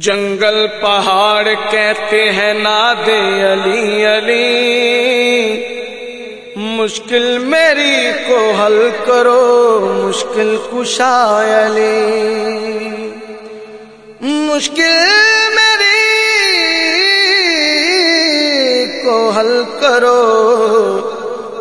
جنگل پہاڑ کہتے ہیں ناد علی علی۔ مشکل میری کو حل کرو، مشکل کشا علی۔ مشکل میری کو حل کرو،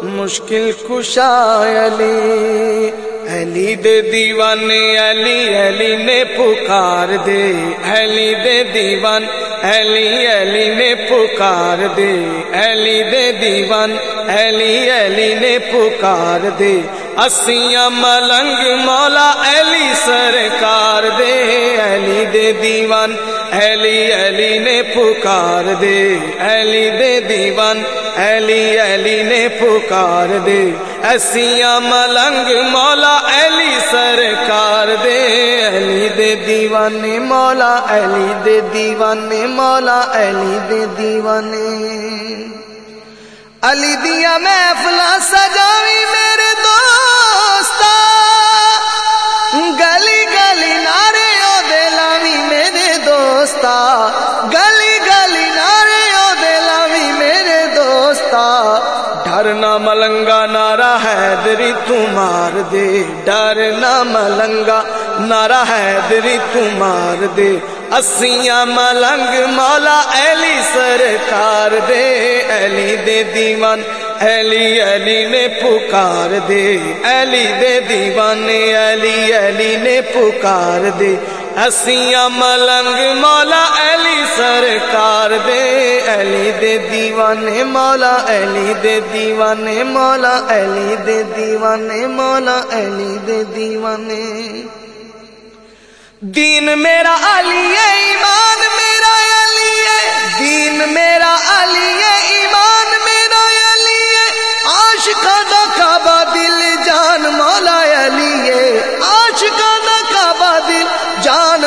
مشکل کشا علی۔ علی دے دیوانے، علی علی نے پکار دے۔ علی دے دیوان، علی علی نے پکار دے۔ علی دے دیوان، علی علی نے پکار دے۔ اسیاں ملنگ مولا علی سرکار دے۔ علی دے دیوان، علی علی نے پکار دے۔ علی دے دیوان، علی علی نے پکار دے۔ اسیاں ملنگ مولا علی سرکار دے، علی دے دیوانے مولا، علی دے دیوانے مولا، علی دے دیوانے۔ علی دیا محفل سجاوی میرے دوست گلی گلی نارے او دلاوی میرے دوست گلی ملنگا نارا حیدری تمار دے ڈرنا ملنگا نارا حیدری تمار دے اسیاں ملنگ مولا علی سرکار دے علی دے دیوان علی علی نے پکار دے علی دے دیوانے علی علی نے پکار دے ہسیاں ملنگ مولا علی سرکار دے، علی دے دیوانے مولا، علی دے دیوانے مولا، علی دے دیوانے مولا، علی دے دیوانے۔ دین میرا علی ہے ایمان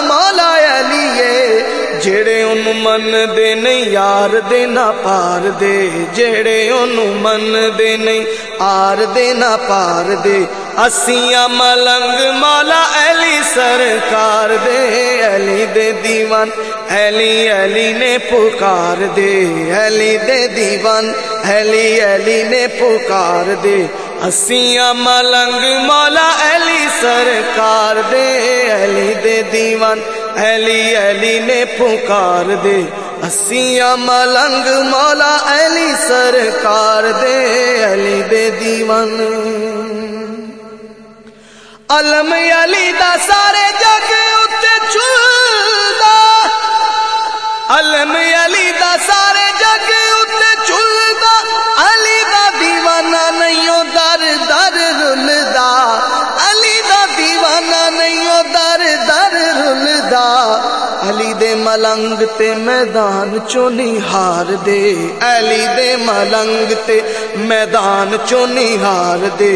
مولا علی ہے جڑے ان من دے نہیں، یار دے نہ پار دے، جڑے ان من دے نہیں، آر دے نہ پار دے۔ اسیاں ملنگ مولا علی سرکار دے، علی دے دیوان، علی علی نے پکار دے۔ علی دے دیوان، علی علی نے پکار دے۔ اسیاں ملنگ مولا علی سرکار دے، علی دے دیوان، علی علی نے پکار دے۔ اسیاں ملنگ مولا علی سرکار دے، علی دے دیوان۔ علم علی دا سارے جگ علی دے ملنگ تے میدان چو ہار دے، علی دے ملنگ تے میدان چو ہار دے۔